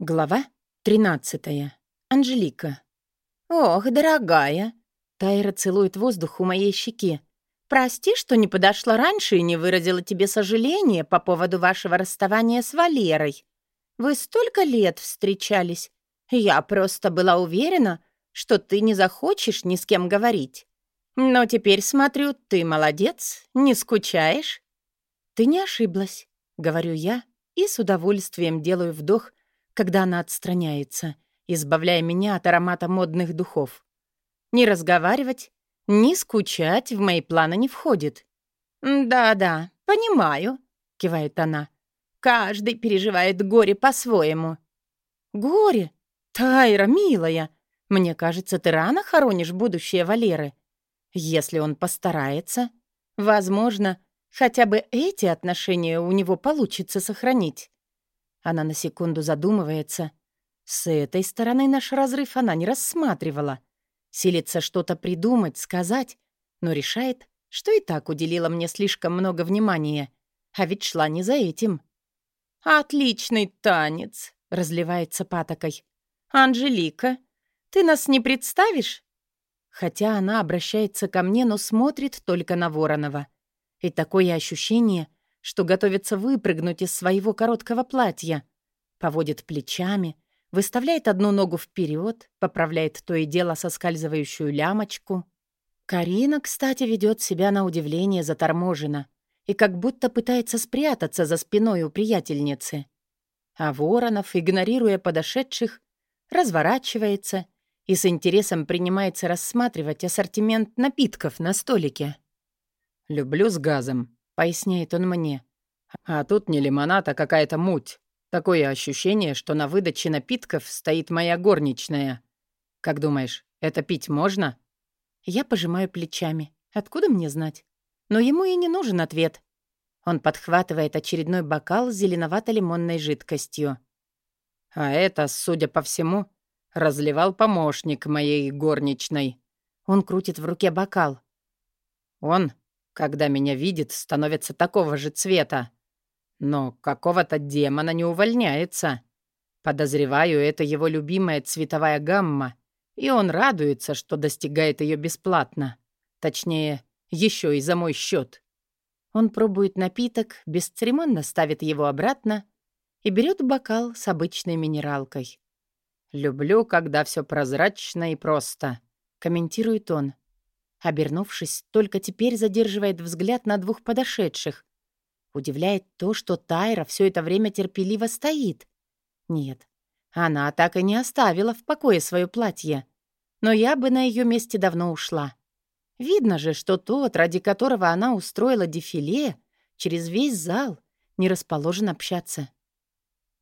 Глава 13. Анжелика. «Ох, дорогая!» Тайра целует воздух у моей щеки. «Прости, что не подошла раньше и не выразила тебе сожаления по поводу вашего расставания с Валерой. Вы столько лет встречались. Я просто была уверена, что ты не захочешь ни с кем говорить. Но теперь смотрю, ты молодец, не скучаешь?» «Ты не ошиблась», — говорю я и с удовольствием делаю вдох, когда она отстраняется, избавляя меня от аромата модных духов. Ни разговаривать, ни скучать в мои планы не входит. «Да-да, понимаю», — кивает она. «Каждый переживает горе по-своему». «Горе? Тайра, милая, мне кажется, ты рано хоронишь будущее Валеры. Если он постарается, возможно, хотя бы эти отношения у него получится сохранить. Она на секунду задумывается. С этой стороны наш разрыв она не рассматривала. Силится что-то придумать, сказать, но решает, что и так уделила мне слишком много внимания. А ведь шла не за этим. «Отличный танец!» — разливается патокой. «Анжелика, ты нас не представишь?» Хотя она обращается ко мне, но смотрит только на Воронова. И такое ощущение, что готовится выпрыгнуть из своего короткого платья. Поводит плечами, выставляет одну ногу вперед, поправляет то и дело соскальзывающую лямочку. Карина, кстати, ведет себя на удивление заторможенно и как будто пытается спрятаться за спиной у приятельницы. А Воронов, игнорируя подошедших, разворачивается и с интересом принимается рассматривать ассортимент напитков на столике. «Люблю с газом», поясняет он мне. А тут не лимонад, а какая-то муть. Такое ощущение, что на выдаче напитков стоит моя горничная. Как думаешь, это пить можно? Я пожимаю плечами. Откуда мне знать? Но ему и не нужен ответ. Он подхватывает очередной бокал с зеленовато-лимонной жидкостью. А это, судя по всему, разливал помощник моей горничной. Он крутит в руке бокал. Он когда меня видит, становится такого же цвета. Но какого-то демона не увольняется. Подозреваю, это его любимая цветовая гамма, и он радуется, что достигает ее бесплатно. Точнее, еще и за мой счет. Он пробует напиток, бесцеремонно ставит его обратно и берет бокал с обычной минералкой. «Люблю, когда все прозрачно и просто», — комментирует он. Обернувшись, только теперь задерживает взгляд на двух подошедших. Удивляет то, что Тайра все это время терпеливо стоит. Нет, она так и не оставила в покое свое платье. Но я бы на ее месте давно ушла. Видно же, что тот, ради которого она устроила дефиле, через весь зал не расположен общаться.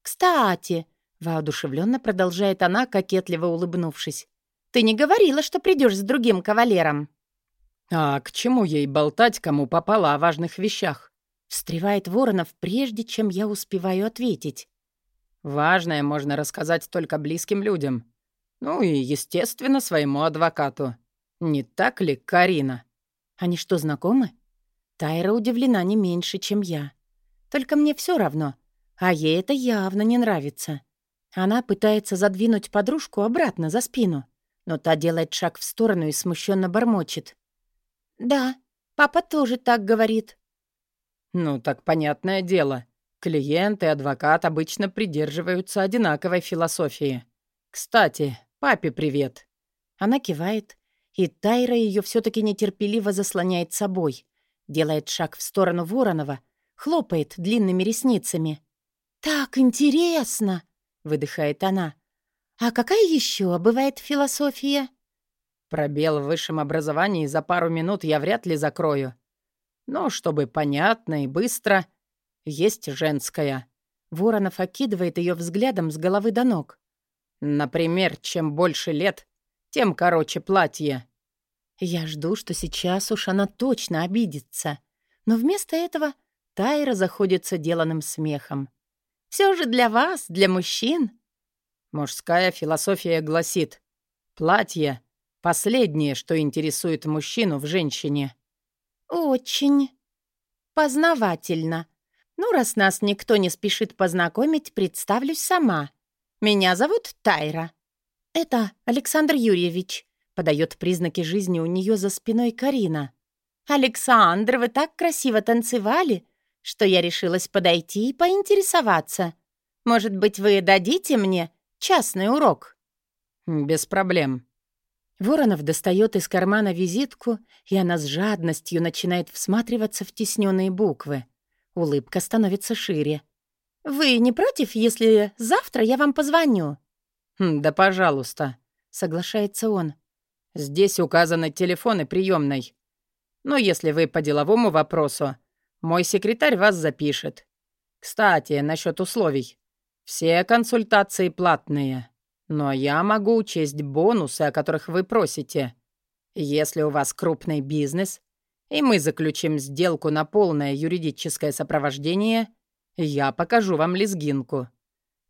«Кстати», — воодушевленно продолжает она, кокетливо улыбнувшись, «ты не говорила, что придешь с другим кавалером?» «А к чему ей болтать, кому попало о важных вещах?» Встревает Воронов, прежде чем я успеваю ответить. «Важное можно рассказать только близким людям. Ну и, естественно, своему адвокату. Не так ли, Карина?» «Они что, знакомы?» Тайра удивлена не меньше, чем я. Только мне все равно, а ей это явно не нравится. Она пытается задвинуть подружку обратно за спину, но та делает шаг в сторону и смущенно бормочет. «Да, папа тоже так говорит». «Ну, так понятное дело. Клиент и адвокат обычно придерживаются одинаковой философии. Кстати, папе привет». Она кивает, и Тайра ее все таки нетерпеливо заслоняет собой, делает шаг в сторону Воронова, хлопает длинными ресницами. «Так интересно!» — выдыхает она. «А какая еще бывает философия?» Пробел в высшем образовании за пару минут я вряд ли закрою. Но чтобы понятно и быстро, есть женская. Воронов окидывает ее взглядом с головы до ног. Например, чем больше лет, тем короче платье. Я жду, что сейчас уж она точно обидится. Но вместо этого Тайра заходится деланным смехом. Все же для вас, для мужчин. Мужская философия гласит, платье Последнее, что интересует мужчину в женщине. Очень познавательно. Ну, раз нас никто не спешит познакомить, представлюсь сама. Меня зовут Тайра». «Это Александр Юрьевич», — подает признаки жизни у нее за спиной Карина. «Александр, вы так красиво танцевали, что я решилась подойти и поинтересоваться. Может быть, вы дадите мне частный урок?» «Без проблем». Воронов достает из кармана визитку, и она с жадностью начинает всматриваться в тесненные буквы. Улыбка становится шире. «Вы не против, если завтра я вам позвоню?» «Хм, «Да, пожалуйста», — соглашается он. «Здесь указаны телефоны приемной. Но если вы по деловому вопросу, мой секретарь вас запишет. Кстати, насчет условий. Все консультации платные, но я могу учесть бонусы, о которых вы просите. Если у вас крупный бизнес, и мы заключим сделку на полное юридическое сопровождение, я покажу вам лезгинку.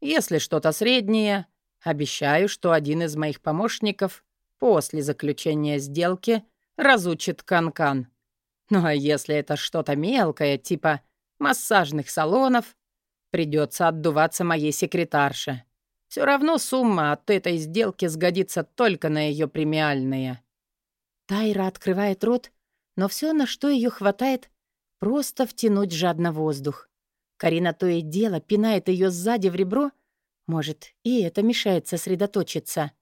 Если что-то среднее, обещаю, что один из моих помощников после заключения сделки разучит канкан. -кан. Ну а если это что-то мелкое, типа массажных салонов, придется отдуваться моей секретарше. Все равно сумма от этой сделки сгодится только на ее премиальные. Тайра открывает рот, но все, на что ее хватает, просто втянуть жадно воздух. Карина то и дело пинает ее сзади в ребро. Может, и это мешает сосредоточиться.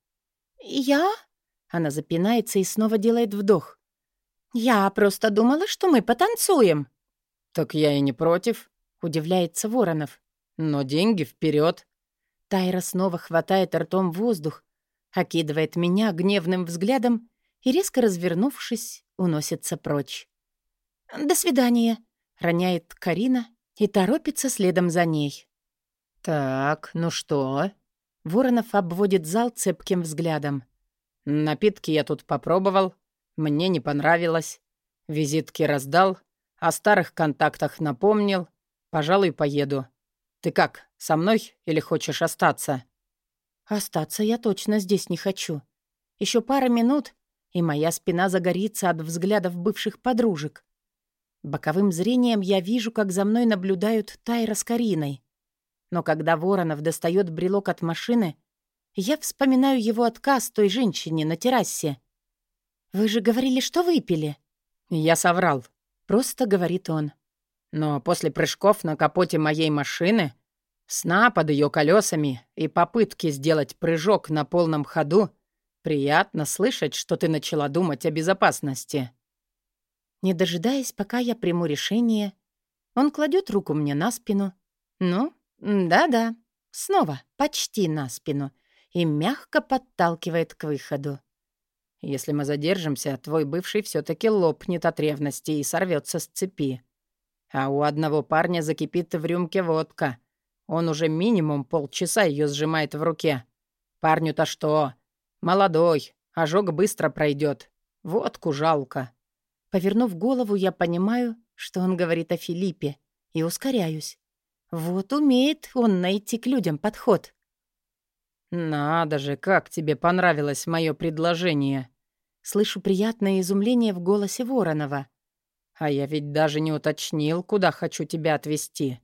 «Я?» Она запинается и снова делает вдох. «Я просто думала, что мы потанцуем». «Так я и не против», — удивляется Воронов. «Но деньги вперед. Тайра снова хватает ртом воздух, окидывает меня гневным взглядом и, резко развернувшись, уносится прочь. «До свидания», — роняет Карина и торопится следом за ней. «Так, ну что?» Воронов обводит зал цепким взглядом. «Напитки я тут попробовал. Мне не понравилось. Визитки раздал. О старых контактах напомнил. Пожалуй, поеду. Ты как, со мной или хочешь остаться?» «Остаться я точно здесь не хочу. Еще пара минут, и моя спина загорится от взглядов бывших подружек. Боковым зрением я вижу, как за мной наблюдают Тайра с Кариной. Но когда Воронов достает брелок от машины, я вспоминаю его отказ той женщине на террасе. «Вы же говорили, что выпили?» «Я соврал», — просто говорит он. «Но после прыжков на капоте моей машины, сна под ее колесами и попытки сделать прыжок на полном ходу, приятно слышать, что ты начала думать о безопасности». Не дожидаясь, пока я приму решение, он кладет руку мне на спину. Ну, да-да, снова почти на спину и мягко подталкивает к выходу. Если мы задержимся, твой бывший все таки лопнет от ревности и сорвется с цепи. А у одного парня закипит в рюмке водка. Он уже минимум полчаса ее сжимает в руке. Парню-то что? Молодой, ожог быстро пройдет. Водку жалко. Повернув голову, я понимаю, что он говорит о Филиппе, и ускоряюсь. Вот умеет он найти к людям подход. «Надо же, как тебе понравилось мое предложение!» Слышу приятное изумление в голосе Воронова. «А я ведь даже не уточнил, куда хочу тебя отвезти».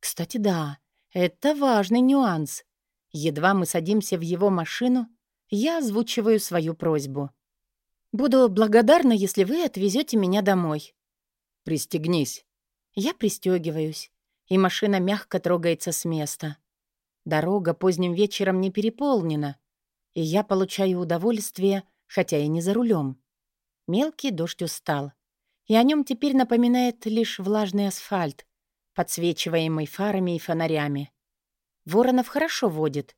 «Кстати, да, это важный нюанс. Едва мы садимся в его машину, я озвучиваю свою просьбу. Буду благодарна, если вы отвезете меня домой. Пристегнись. Я пристегиваюсь, и машина мягко трогается с места. Дорога поздним вечером не переполнена, и я получаю удовольствие, хотя и не за рулем. Мелкий дождь устал, и о нем теперь напоминает лишь влажный асфальт, подсвечиваемый фарами и фонарями. Воронов хорошо водит.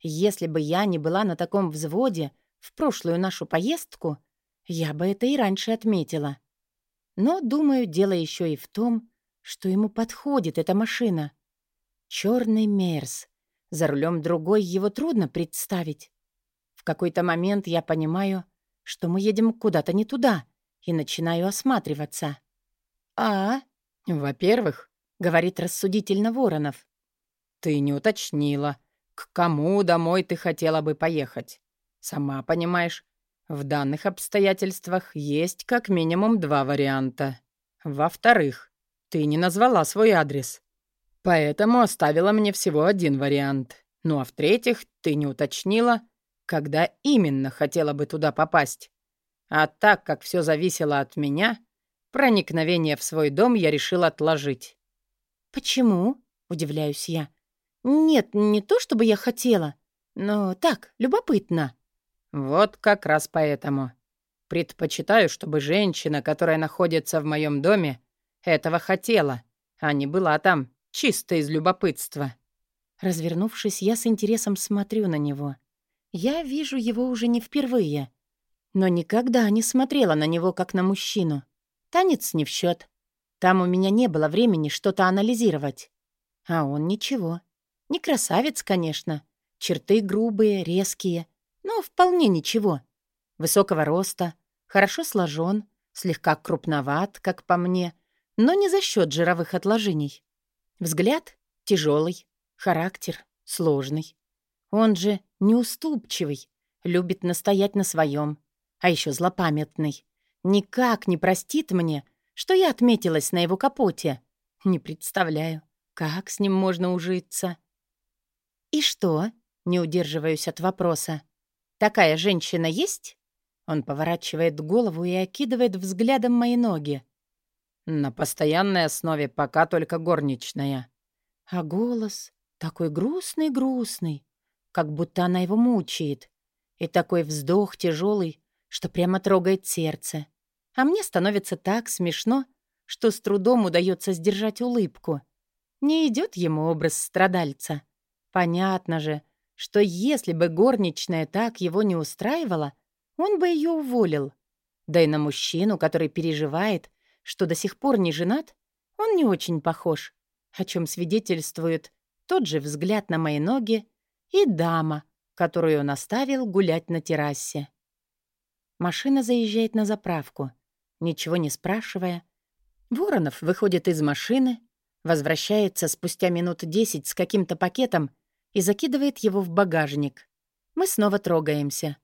Если бы я не была на таком взводе в прошлую нашу поездку, я бы это и раньше отметила. Но, думаю, дело еще и в том, что ему подходит эта машина. Черный Мерс. За рулем другой его трудно представить. В какой-то момент я понимаю, что мы едем куда-то не туда, и начинаю осматриваться. «А, во-первых, — говорит рассудительно Воронов, — ты не уточнила, к кому домой ты хотела бы поехать. Сама понимаешь, в данных обстоятельствах есть как минимум два варианта. Во-вторых, ты не назвала свой адрес. Поэтому оставила мне всего один вариант. Ну а в-третьих, ты не уточнила, когда именно хотела бы туда попасть. А так как все зависело от меня, проникновение в свой дом я решил отложить. «Почему?» — удивляюсь я. «Нет, не то чтобы я хотела, но так, любопытно». «Вот как раз поэтому. Предпочитаю, чтобы женщина, которая находится в моем доме, этого хотела, а не была там чисто из любопытства». Развернувшись, я с интересом смотрю на него. Я вижу его уже не впервые, но никогда не смотрела на него как на мужчину. Танец не в счет. Там у меня не было времени что-то анализировать. А он ничего. Не красавец, конечно. Черты грубые, резкие, но вполне ничего. Высокого роста, хорошо сложен, слегка крупноват, как по мне, но не за счет жировых отложений. Взгляд тяжелый, характер сложный. Он же неуступчивый, любит настоять на своем, а еще злопамятный. Никак не простит мне, что я отметилась на его капоте. Не представляю, как с ним можно ужиться. «И что?» — не удерживаюсь от вопроса. «Такая женщина есть?» Он поворачивает голову и окидывает взглядом мои ноги. «На постоянной основе пока только горничная». А голос такой грустный-грустный, как будто она его мучает. И такой вздох тяжелый, что прямо трогает сердце. А мне становится так смешно, что с трудом удается сдержать улыбку. Не идет ему образ страдальца. Понятно же, что если бы горничная так его не устраивала, он бы ее уволил. Да и на мужчину, который переживает, что до сих пор не женат, он не очень похож, о чем свидетельствует тот же взгляд на мои ноги и дама, которую он оставил гулять на террасе. Машина заезжает на заправку. Ничего не спрашивая, Воронов выходит из машины, возвращается спустя минут десять с каким-то пакетом и закидывает его в багажник. Мы снова трогаемся.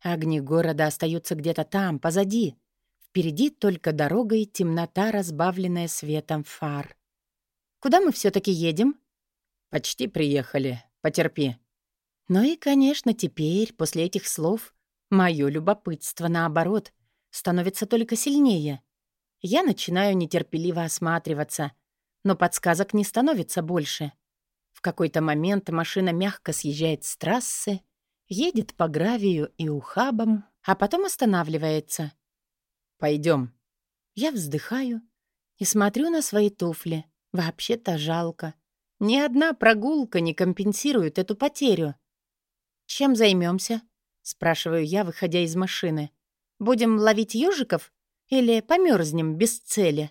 Огни города остаются где-то там, позади. Впереди только дорога и темнота, разбавленная светом фар. «Куда мы все таки едем?» «Почти приехали. Потерпи». Ну и, конечно, теперь, после этих слов, мое любопытство, наоборот, становится только сильнее. Я начинаю нетерпеливо осматриваться, но подсказок не становится больше. В какой-то момент машина мягко съезжает с трассы, едет по гравию и ухабам, а потом останавливается. Пойдем. Я вздыхаю и смотрю на свои туфли. Вообще-то жалко. Ни одна прогулка не компенсирует эту потерю. «Чем займемся? Спрашиваю я, выходя из машины. «Будем ловить ежиков или померзнем без цели?»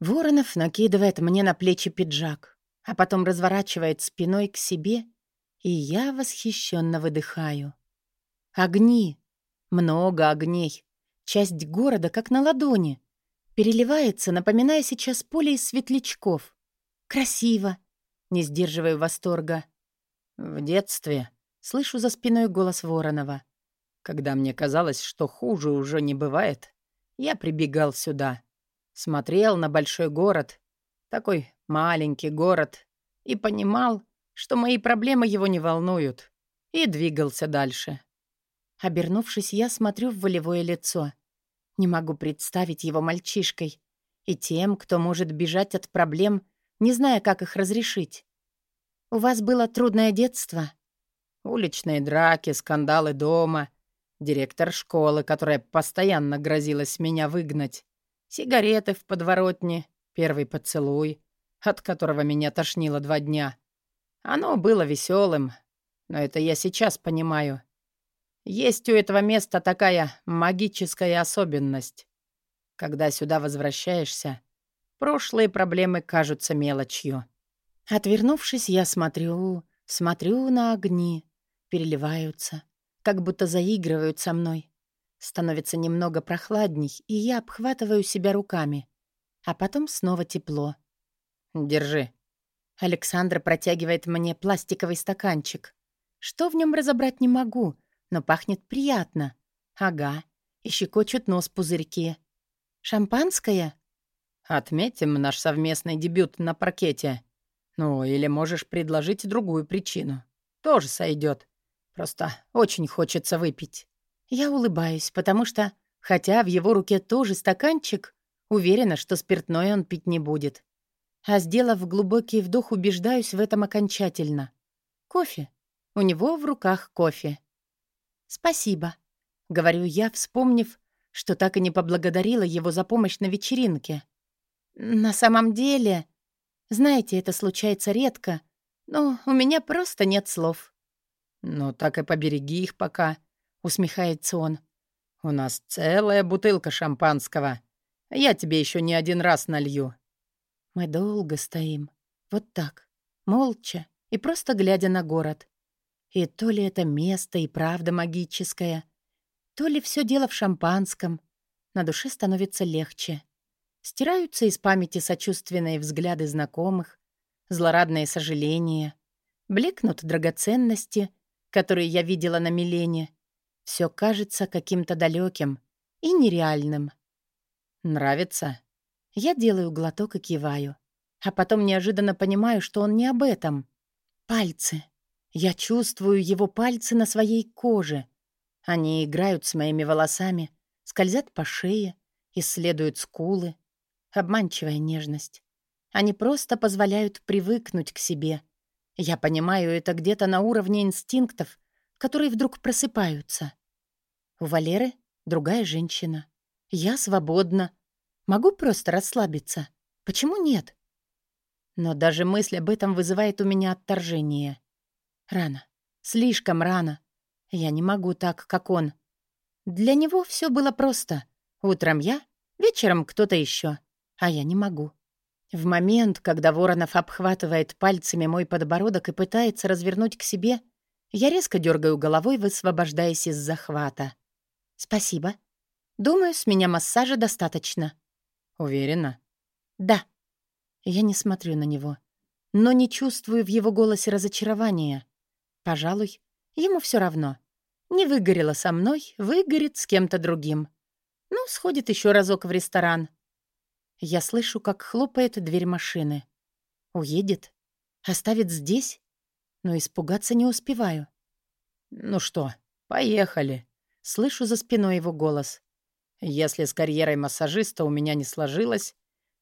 Воронов накидывает мне на плечи пиджак, а потом разворачивает спиной к себе, и я восхищенно выдыхаю. Огни. Много огней. Часть города как на ладони. Переливается, напоминая сейчас поле из светлячков. Красиво!» Не сдерживаю восторга. «В детстве...» Слышу за спиной голос Воронова. «Когда мне казалось, что хуже уже не бывает, я прибегал сюда. Смотрел на большой город, такой маленький город, и понимал, что мои проблемы его не волнуют, и двигался дальше. Обернувшись, я смотрю в волевое лицо. Не могу представить его мальчишкой и тем, кто может бежать от проблем не зная, как их разрешить. «У вас было трудное детство?» «Уличные драки, скандалы дома, директор школы, которая постоянно грозилась меня выгнать, сигареты в подворотне, первый поцелуй, от которого меня тошнило два дня. Оно было веселым, но это я сейчас понимаю. Есть у этого места такая магическая особенность. Когда сюда возвращаешься, Прошлые проблемы кажутся мелочью. Отвернувшись, я смотрю, смотрю на огни. Переливаются, как будто заигрывают со мной. Становится немного прохладней, и я обхватываю себя руками. А потом снова тепло. «Держи». Александра протягивает мне пластиковый стаканчик. Что в нем разобрать не могу, но пахнет приятно. Ага, и щекочут нос пузырьки. «Шампанское?» Отметим наш совместный дебют на паркете. Ну, или можешь предложить другую причину. Тоже сойдет. Просто очень хочется выпить. Я улыбаюсь, потому что, хотя в его руке тоже стаканчик, уверена, что спиртное он пить не будет. А сделав глубокий вдох, убеждаюсь в этом окончательно. Кофе. У него в руках кофе. «Спасибо», — говорю я, вспомнив, что так и не поблагодарила его за помощь на вечеринке. «На самом деле, знаете, это случается редко, но у меня просто нет слов». «Ну, так и побереги их пока», — усмехается он. «У нас целая бутылка шампанского. Я тебе еще не один раз налью». Мы долго стоим, вот так, молча и просто глядя на город. И то ли это место и правда магическое, то ли все дело в шампанском. На душе становится легче. Стираются из памяти сочувственные взгляды знакомых, злорадные сожаления, блекнут драгоценности, которые я видела на Милене. Все кажется каким-то далеким и нереальным. «Нравится?» Я делаю глоток и киваю. А потом неожиданно понимаю, что он не об этом. Пальцы. Я чувствую его пальцы на своей коже. Они играют с моими волосами, скользят по шее, исследуют скулы. Обманчивая нежность. Они просто позволяют привыкнуть к себе. Я понимаю это где-то на уровне инстинктов, которые вдруг просыпаются. У Валеры другая женщина. Я свободна, Могу просто расслабиться. Почему нет? Но даже мысль об этом вызывает у меня отторжение. Рано. Слишком рано. Я не могу так, как он. Для него все было просто. Утром я, вечером кто-то еще. А я не могу. В момент, когда Воронов обхватывает пальцами мой подбородок и пытается развернуть к себе, я резко дергаю головой, высвобождаясь из захвата. «Спасибо. Думаю, с меня массажа достаточно». Уверена? Да. Я не смотрю на него, но не чувствую в его голосе разочарования. Пожалуй, ему все равно. Не выгорело со мной, выгорит с кем-то другим. Ну, сходит еще разок в ресторан. Я слышу, как хлопает дверь машины. Уедет? Оставит здесь? Но испугаться не успеваю. «Ну что, поехали!» Слышу за спиной его голос. Если с карьерой массажиста у меня не сложилось,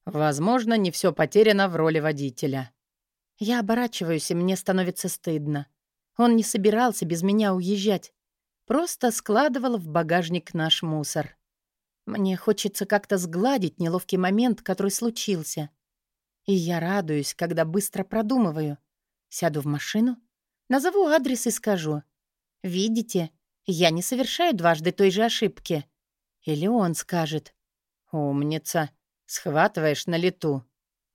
возможно, не все потеряно в роли водителя. Я оборачиваюсь, и мне становится стыдно. Он не собирался без меня уезжать. Просто складывал в багажник наш мусор. Мне хочется как-то сгладить неловкий момент, который случился. И я радуюсь, когда быстро продумываю. Сяду в машину, назову адрес и скажу. «Видите, я не совершаю дважды той же ошибки. Или он скажет. «Умница. Схватываешь на лету».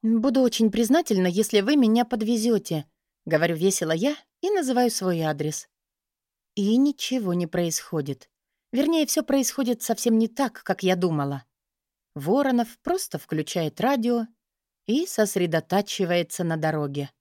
«Буду очень признательна, если вы меня подвезете», — говорю весело я и называю свой адрес. И ничего не происходит. Вернее, все происходит совсем не так, как я думала. Воронов просто включает радио и сосредотачивается на дороге.